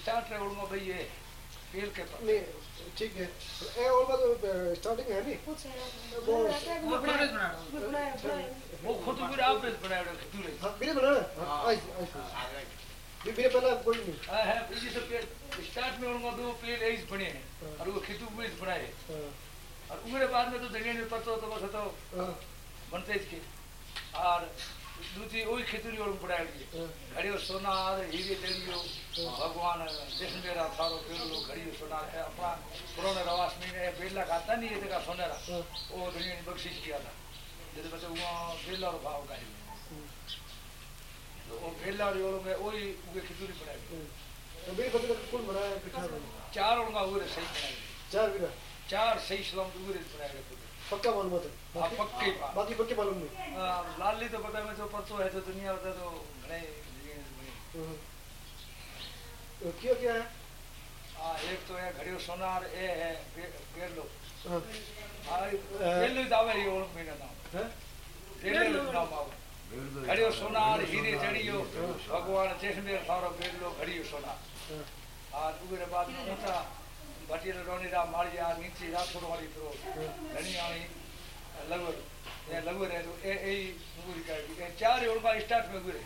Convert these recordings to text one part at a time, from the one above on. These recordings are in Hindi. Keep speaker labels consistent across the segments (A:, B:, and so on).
A: स्टार्ट रे उड़मा भाई ये पेड़ के पास
B: नहीं ठीक है। ए और बात स्टार्टिंग है नहीं?
C: कुछ
B: वो
C: वो बनाया बनाया
A: वो खुद भी आप पे बनाया रे दूर
B: हाँ मेरे बनाना आई आई भी मेरे पहला कोई नहीं।
A: है है इसी से स्टार्ट में उड़मा दो पेड़ ऐसे बने हैं। और वो खितु भी बनाए।
B: हाँ।
A: और उगड़े बाद में तो धणी ने पतो तो बस तो
B: हाँ।
A: बनते के और दूसरी वही खिचड़ी और पढ़ाई
B: हाँ।
A: घड़ियो सोना और हीरे तेरियो भगवान कृष्ण मेरा थारो पेड़ो घड़ियो सोना है अपना पुराने रवास में ने बेला खाता नहीं ये जगह सोनेरा
B: हाँ।
A: वो दुनिया ने बख्शिश किया था। जैसे बच्चे वहाँ बेला और भाव का तो वो बेला और योरों में वही उगे खिचड़ी पढ़ाई
B: तो मेरे पता कौन बनाया
A: चार उनका उगे सही
B: चार
A: चार सही सलाम उगे पढ़ाई
B: पक्का मालूम है
A: हाँ, पक्के.
B: बाकी पक्के मालूम नहीं.
A: लाली तो पता मैं तो परसों है तो दुनिया बता तो घणे
B: हाँ। तो क्या क्या है?
A: हाँ एक तो है घड़ियो सोनार ए है पेरलो।
B: हाँ।
A: हाँ पेरलो दावे ये और महीना नाम।
B: हैं?
A: पेरलो नाम आवे घड़ियो सोनार हीरे जड़ियो भगवान चेष्मेर सारो पेरलो घड़ियो सोनार।
B: हाँ।
A: और उगरे बाद में ऊँचा भटियल रोनी राम मारिया नीचे राठौड़ वाली प्रो घनी आनी लगवर ये लगवर है तो ए ए उगरी का ए चार ओळमा स्टार्ट में उगरे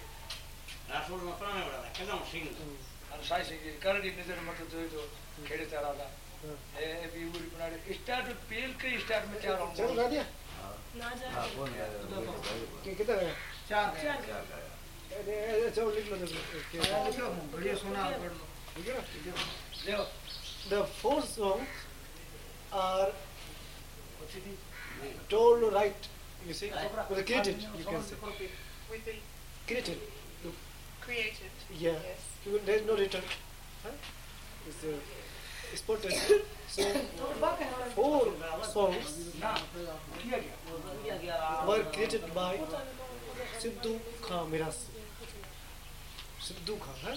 A: और साई सिंह जी करड़ी नज़र मत जोई तो खेड़े चारा था
B: हाँ
A: ए ए भी उगरी बनाड़े स्टार्ट पेल के स्टार्ट में चार
B: चलो गा दिया
C: ना जा
B: कि कितना है
C: चार
B: ए, ए, चलो लिख लो देखो
D: बढ़िया सोना
B: ठीक है
A: देखो
B: the four songs are told right, you see, well, created, you can say.
E: Created. Look.
B: Created. Yeah.
E: Yes.
B: There is no return. Huh? It's, uh, spotted. So, four songs were created by Sidhu Khan Mirasi. Sidhu Khan, huh?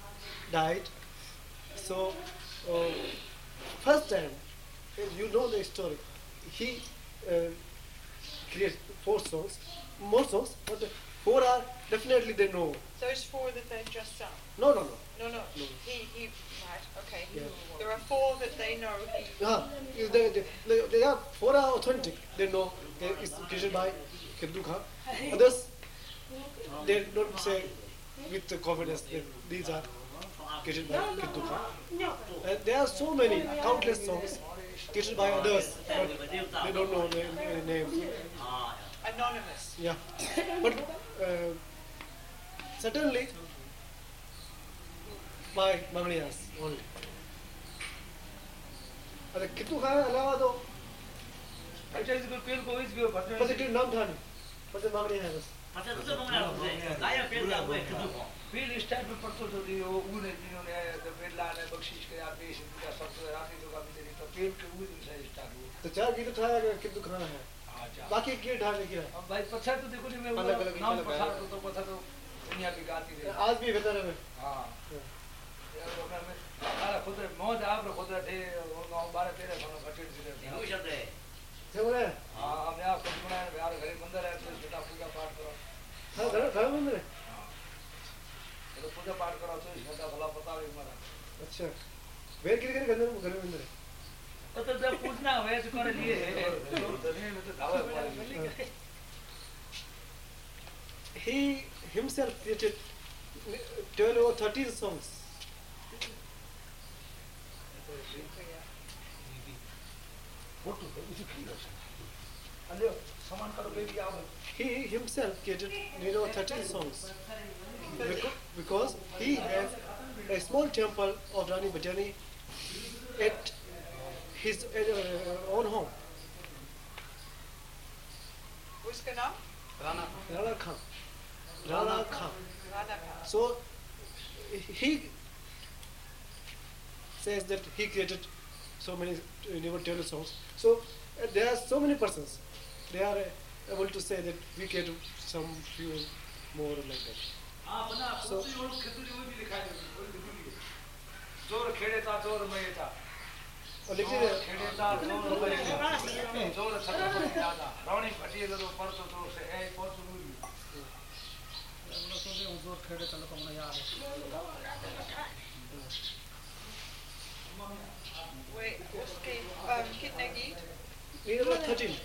B: died. So, uh, first time, you know the story, he uh, created four songs, more songs, but four are definitely they know.
E: Those four that they've just sung.
B: No, no, no.
E: No, no. He, he, right, okay.
B: Yeah.
E: There are four that they know. He,
B: Yeah, they, they, they, they are four are authentic. They know they, it's created by Hindu Khan. Others, they don't say with the confidence that these are created by Hindu Khan. And there are so many, countless songs created by others, but they don't know their, their names.
E: anonymous.
B: Yeah, but uh, certainly by Mangliyas only. अरे कितु खाया अलावा तो
A: अच्छा इसको पेल को इस गयो भटने
B: पॉजिटिव नाम था नहीं बस मांगने है बस
A: पेल स्टार्ट में पड़तो तो दियो उने दिनो ने तो पेल लाने बख्शिश के आप पेश पूरा सब तो राती तो का भी तो पेल के उने से स्टार्ट हुआ?
B: तो चार गीत था कितु खाना है।
A: अच्छा
B: बाकी के ढाने क्या है।
A: अब भाई पछा तो देखो नहीं मैं
B: अलग अलग
A: नाम पछा तो तो पछा तो दुनिया की गाती रही।
B: आज भी बेहतर है।
A: हाँ। यार वो मैं सारा खुद मौज आप खुद थे गाँव बारह तेरह साल घटे से
B: क्या बोले
A: हाँ। हमने आप खुद बनाया यार घरे मंदिर है तो पूजा पाठ करो।
B: हाँ घर घर में मेरे
A: पूजा पाठ करो इस घंटा भला पता भी हमारा
B: अच्छा वेर किधर किधर घर में घर में मेरे
A: तो तो जब पूछना वैसे कर लिए तो दुनिया में तो धावा पड़ा
B: he himself created 12 or 13 songs.
A: अलियो सामान करो बेबी आओ
B: He himself created you know 13 songs. because he has a small temple of Rani Bajani at his uh, own home.
E: उसका नाम
B: Rana Khan. Rana Khan.
E: Radha का
B: So he says that he created so many uh, never tell songs. So uh, there are so many persons. They are uh, able to say that we created some few more like that.
A: हाँ बना
B: So-
A: तो और खिचड़ी वो भी दिखाई दे वो भी। दिखी ज़ोर खेड़े ज़ोर मये था
B: और लेकिन
A: ज़ोर खेड़े था ज़ोर मये था ज़ोर छत्रपति दादा रानी पटियल रो परतो ज़ोर से ए परतो मुई
E: वे उसके कितने गीत?
B: 13.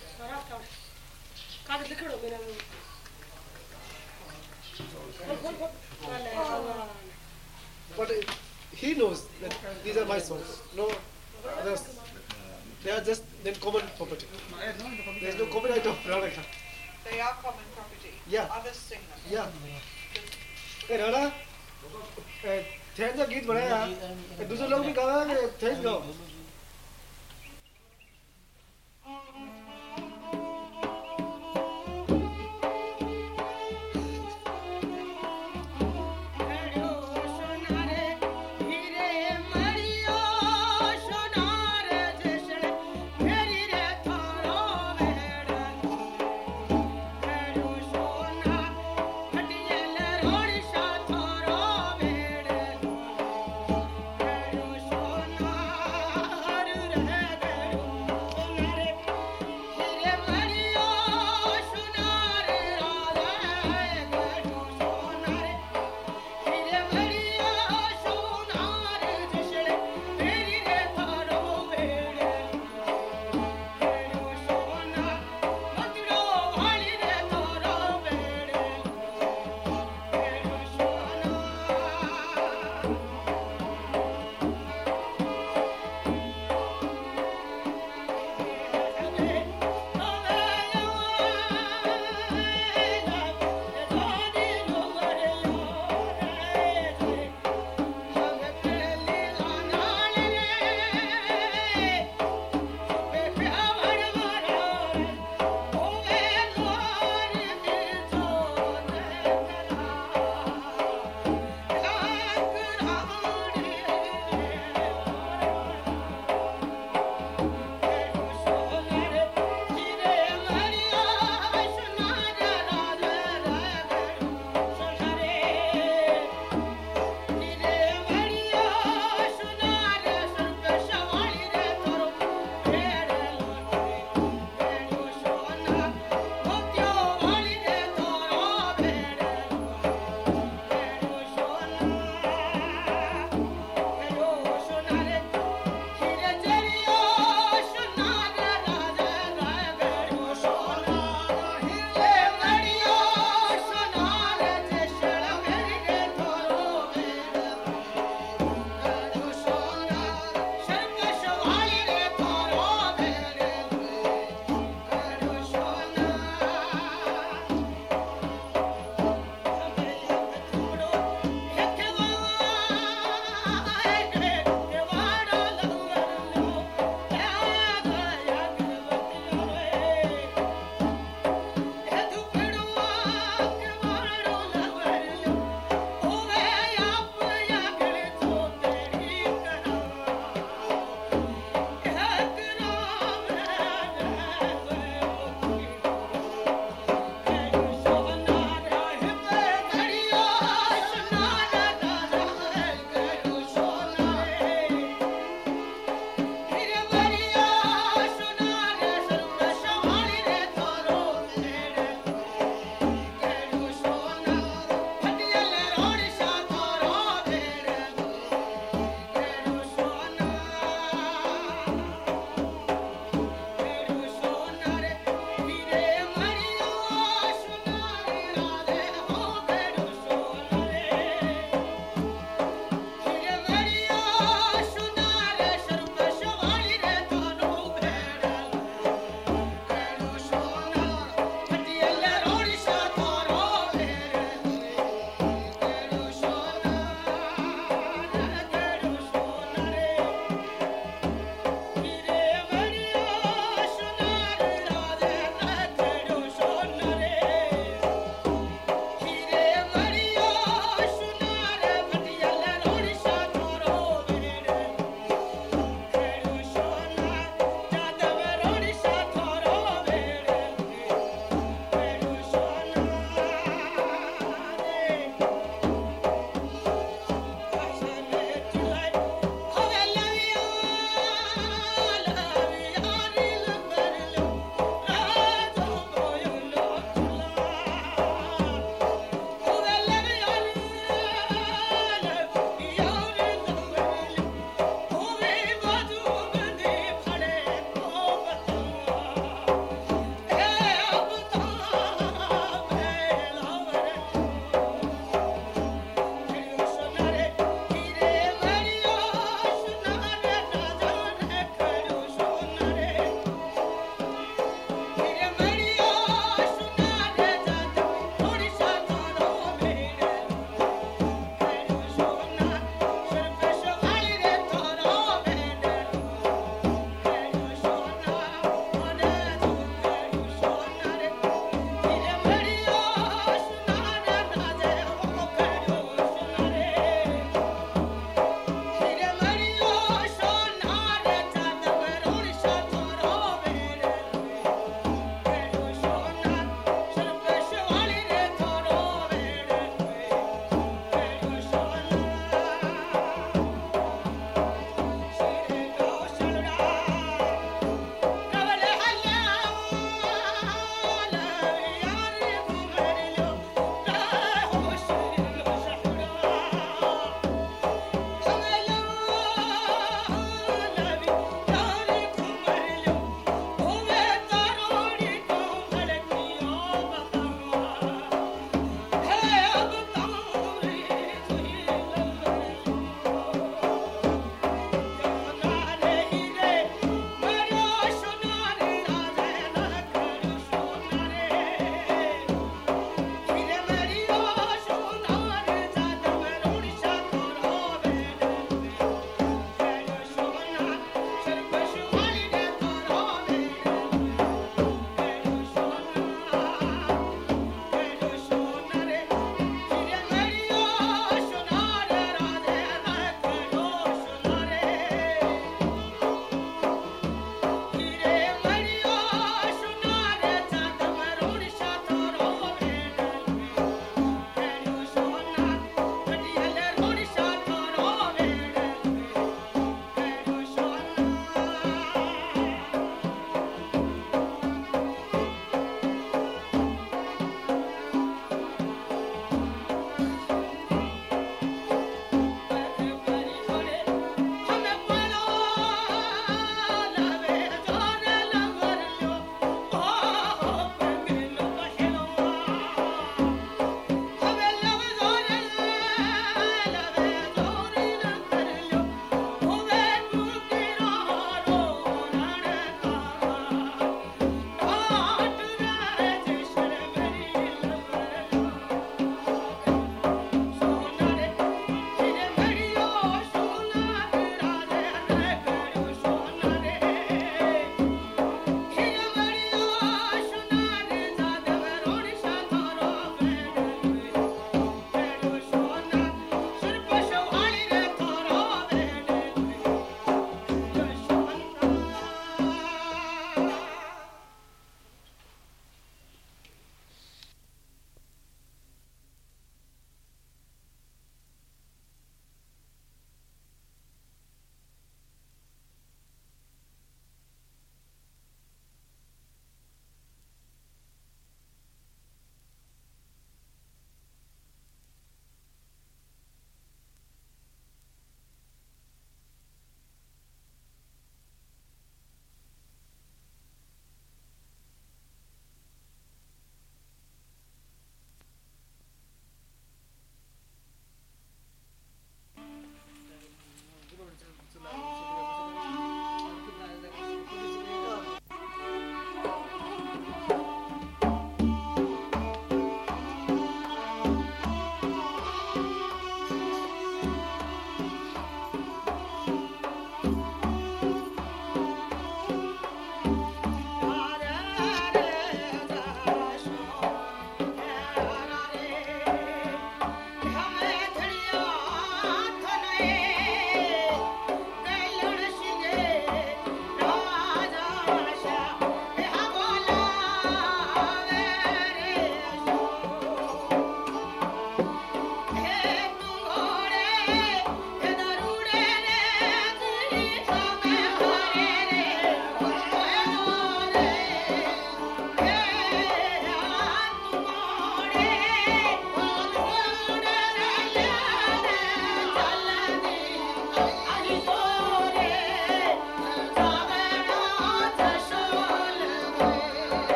D: कागज़ लिखड़ो मेरा
B: But uh, he knows that these are my songs. No others. They are just then common property. There is no copyright of Rana Khan.
E: they are common property
B: Yeah.
E: others sing them
B: Yeah. A Rana thank गीत बनाया ए, दूसरे लोग भी गा रहे हैं थैंक गाओ